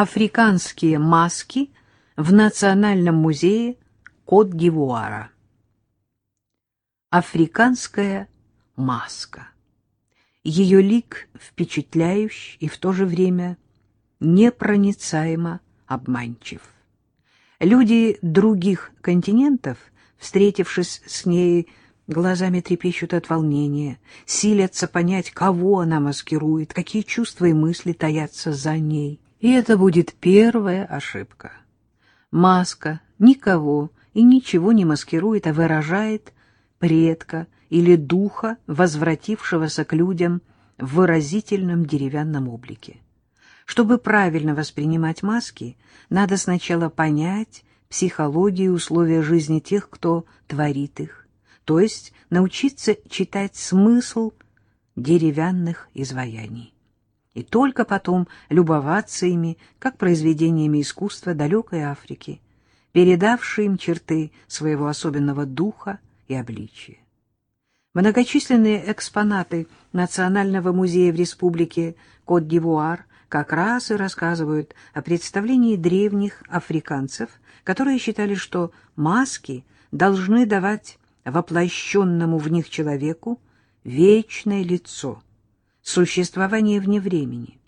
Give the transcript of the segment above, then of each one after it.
Африканские маски в Национальном музее Кот-д'Ивуара. Африканская маска. Ее лик впечатляющий и в то же время непроницаемо обманчив. Люди других континентов, встретившись с ней, глазами трепещут от волнения, силятся понять, кого она маскирует, какие чувства и мысли таятся за ней. И это будет первая ошибка. Маска никого и ничего не маскирует, а выражает предка или духа, возвратившегося к людям в выразительном деревянном облике. Чтобы правильно воспринимать маски, надо сначала понять психологию и условия жизни тех, кто творит их, то есть научиться читать смысл деревянных изваяний. И только потом любоваться ими, как произведениями искусства далекой Африки, передавшие им черты своего особенного духа и обличия. Многочисленные экспонаты Национального музея в республике Кот-д'Ивуар как раз и рассказывают о представлении древних африканцев, которые считали, что маски должны давать воплощенному в них человеку вечное лицо, существование вне времени.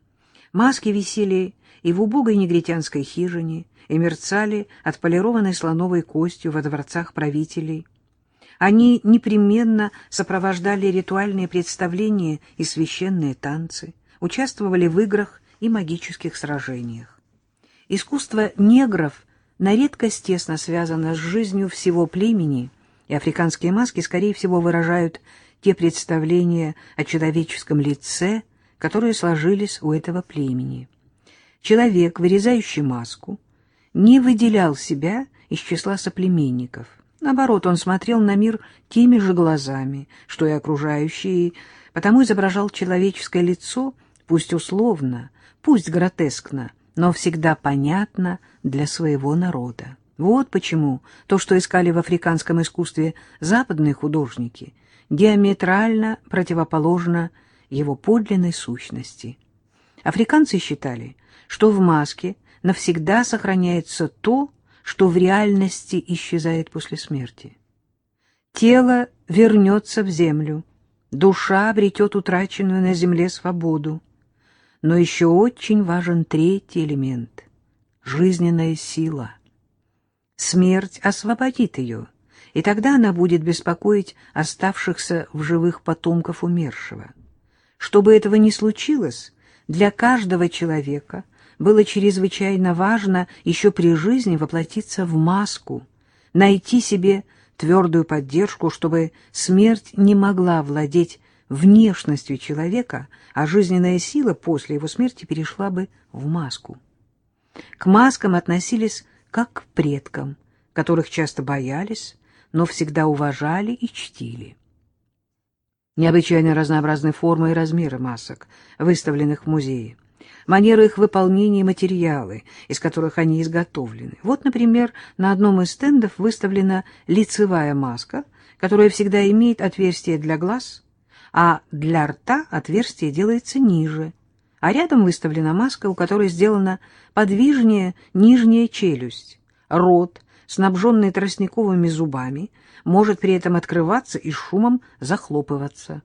Маски висели и в убогой негритянской хижине, и мерцали отполированной слоновой костью во дворцах правителей – они непременно сопровождали ритуальные представления и священные танцы, участвовали в играх и магических сражениях. Искусство негров на редкость тесно связано с жизнью всего племени, и африканские маски, скорее всего, выражают те представления о человеческом лице, которые сложились у этого племени. Человек, вырезающий маску, не выделял себя из числа соплеменников – Наоборот, он смотрел на мир теми же глазами, что и окружающие, потому изображал человеческое лицо, пусть условно, пусть гротескно, но всегда понятно для своего народа. Вот почему то, что искали в африканском искусстве западные художники, диаметрально противоположно его подлинной сущности. Африканцы считали, что в маске навсегда сохраняется то, что в реальности исчезает после смерти. Тело вернется в землю, душа обретет утраченную на земле свободу. Но еще очень важен третий элемент — жизненная сила. Смерть освободит ее, и тогда она будет беспокоить оставшихся в живых потомков умершего. Чтобы этого не случилось, для каждого человека было чрезвычайно важно еще при жизни воплотиться в маску, найти себе твердую поддержку, чтобы смерть не могла владеть внешностью человека, а жизненная сила после его смерти перешла бы в маску. К маскам относились как к предкам, которых часто боялись, но всегда уважали и чтили. Необычайно разнообразны формы и размеры масок, выставленных в музее манеру их выполнения и материалы, из которых они изготовлены. Вот, например, на одном из стендов выставлена лицевая маска, которая всегда имеет отверстие для глаз, а для рта отверстие делается ниже, а рядом выставлена маска, у которой сделана подвижнее нижняя челюсть. Рот, снабженный тростниковыми зубами, может при этом открываться и шумом захлопываться.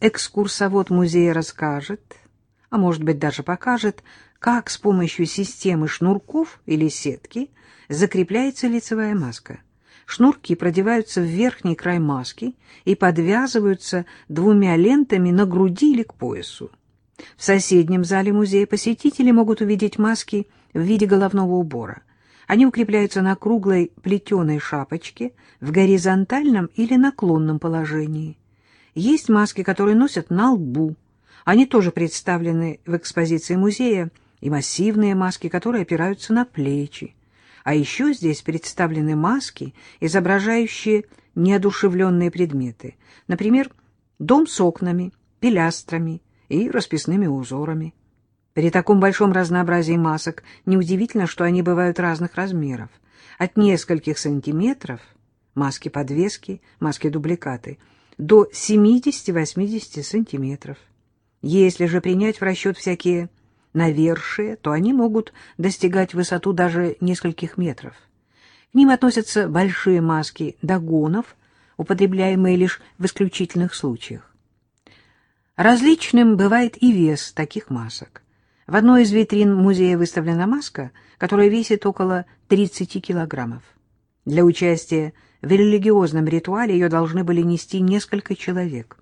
Экскурсовод музея расскажет а может быть даже покажет, как с помощью системы шнурков или сетки закрепляется лицевая маска. Шнурки продеваются в верхний край маски и подвязываются двумя лентами на груди или к поясу. В соседнем зале музея посетители могут увидеть маски в виде головного убора. Они укрепляются на круглой плетеной шапочке в горизонтальном или наклонном положении. Есть маски, которые носят на лбу, они тоже представлены в экспозиции музея, и массивные маски, которые опираются на плечи. А еще здесь представлены маски, изображающие неодушевленные предметы, например, дом с окнами, пилястрами и расписными узорами. При таком большом разнообразии масок неудивительно, что они бывают разных размеров. От нескольких сантиметров маски-подвески, маски-дубликаты до 70-80 сантиметров. Если же принять в расчет всякие навершие, то они могут достигать высоту даже нескольких метров. К ним относятся большие маски догонов, употребляемые лишь в исключительных случаях. Различным бывает и вес таких масок. В одной из витрин музея выставлена маска, которая весит около 30 килограммов. Для участия в религиозном ритуале ее должны были нести несколько человек.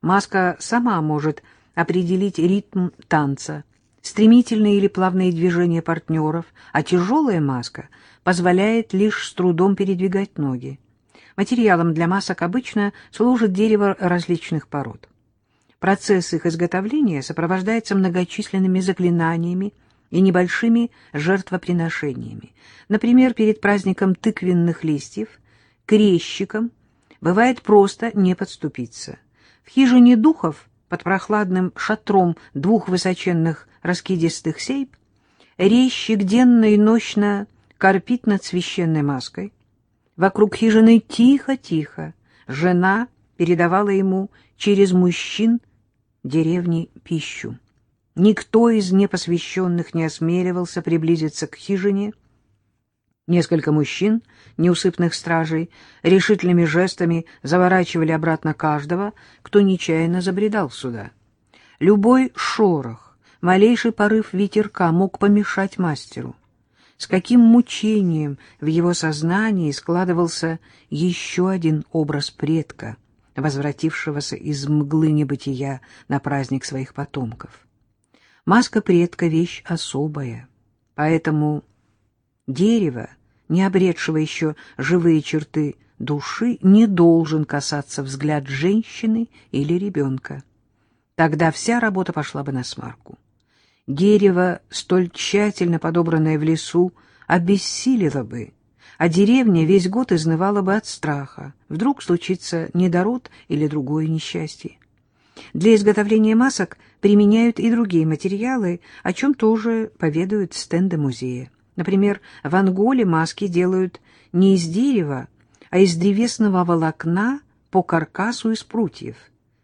Маска сама может определить ритм танца, стремительные или плавные движения партнеров, а тяжелая маска позволяет лишь с трудом передвигать ноги. Материалом для масок обычно служит дерево различных пород. Процесс их изготовления сопровождается многочисленными заклинаниями и небольшими жертвоприношениями. Например, перед праздником тыквенных листьев крещикам бывает просто не подступиться. В хижине духов под прохладным шатром двух высоченных раскидистых сейб резчик денно и ночно корпит над священной маской. Вокруг хижины тихо-тихо жена передавала ему через мужчин деревни пищу. Никто из непосвященных не осмеливался приблизиться к хижине. Несколько мужчин, неусыпных стражей, решительными жестами заворачивали обратно каждого, кто нечаянно забредал сюда. Любой шорох, малейший порыв ветерка мог помешать мастеру. С каким мучением в его сознании складывался еще один образ предка — возвратившегося из мглы небытия на праздник своих потомков. Маска предка — вещь особая, поэтому дерево, не обретшего еще живые черты души, не должен касаться взгляд женщины или ребенка. Тогда вся работа пошла бы на смарку. Дерево, столь тщательно подобранное в лесу, обессилило бы, а деревня весь год изнывала бы от страха. Вдруг случится недород или другое несчастье. Для изготовления масок применяют и другие материалы, о чем тоже поведают стенды музея. Например, в Анголе маски делают не из дерева, а из древесного волокна по каркасу из прутьев.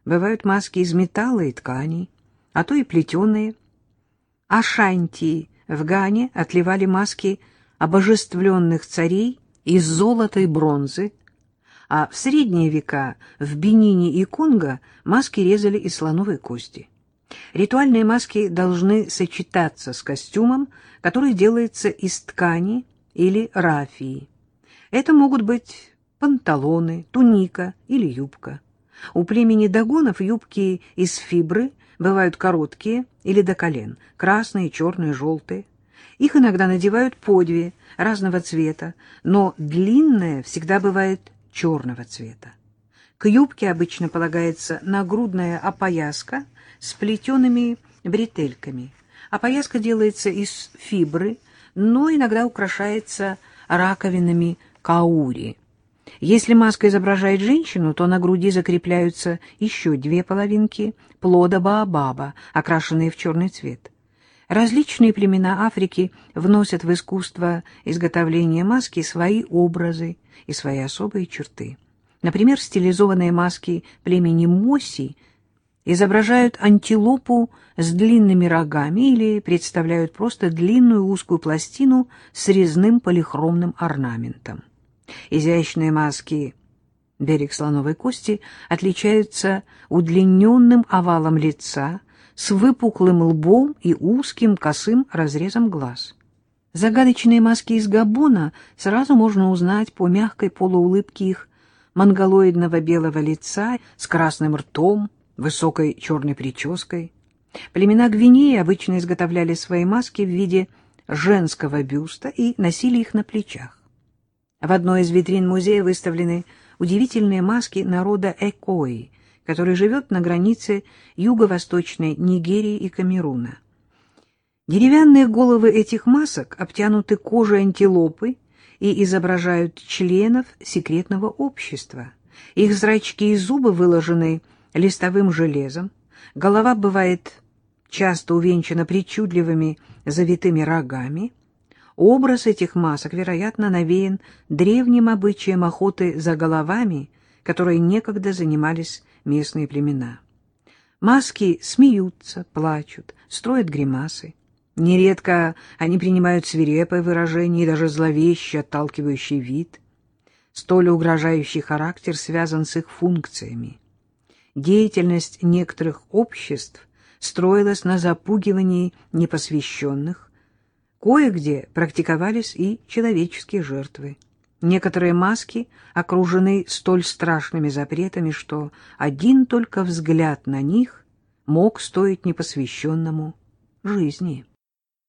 Бывают маски из металла и тканей, а то и плетеные. Ашанти в Гане отливали маски обожествленных царей из золота и бронзы, а в средние века в Бенине и Конго маски резали из слоновой кости. Ритуальные маски должны сочетаться с костюмом, который делается из ткани или рафии. Это могут быть панталоны, туника или юбка. У племени догонов юбки из фибры бывают короткие или до колен, красные, черные, желтые. Их иногда надевают по две, разного цвета, но длинная всегда бывает черного цвета. К юбке обычно полагается нагрудная опояска с плетеными бретельками. Опояска делается из фибры, но иногда украшается раковинами каури. Если маска изображает женщину, то на груди закрепляются еще две половинки плода баобаба, окрашенные в черный цвет. Различные племена Африки вносят в искусство изготовления маски свои образы и свои особые черты. Например, стилизованные маски племени Моси изображают антилопу с длинными рогами или представляют просто длинную узкую пластину с резным полихромным орнаментом. Изящные маски берег слоновой кости отличаются удлиненным овалом лица, с выпуклым лбом и узким косым разрезом глаз. Загадочные маски из Габона сразу можно узнать по мягкой полуулыбке их монголоидного белого лица с красным ртом, высокой черной прической. Племена Гвинеи обычно изготовляли свои маски в виде женского бюста и носили их на плечах. В одной из витрин музея выставлены удивительные маски народа Экои, который живет на границе юго-восточной Нигерии и Камеруна. Деревянные головы этих масок обтянуты кожей антилопы и изображают членов секретного общества. Их зрачки и зубы выложены листовым железом, голова бывает часто увенчана причудливыми завитыми рогами. Образ этих масок, вероятно, навеян древним обычаем охоты за головами, которые некогда занимались местные племена. Маски смеются, плачут, строят гримасы. Нередко они принимают свирепое выражение и даже зловещий, отталкивающий вид. Столь угрожающий характер связан с их функциями. Деятельность некоторых обществ строилась на запугивании непосвященных, кое-где практиковались и человеческие жертвы. Некоторые маски окружены столь страшными запретами, что один только взгляд на них мог стоить непосвященному жизни.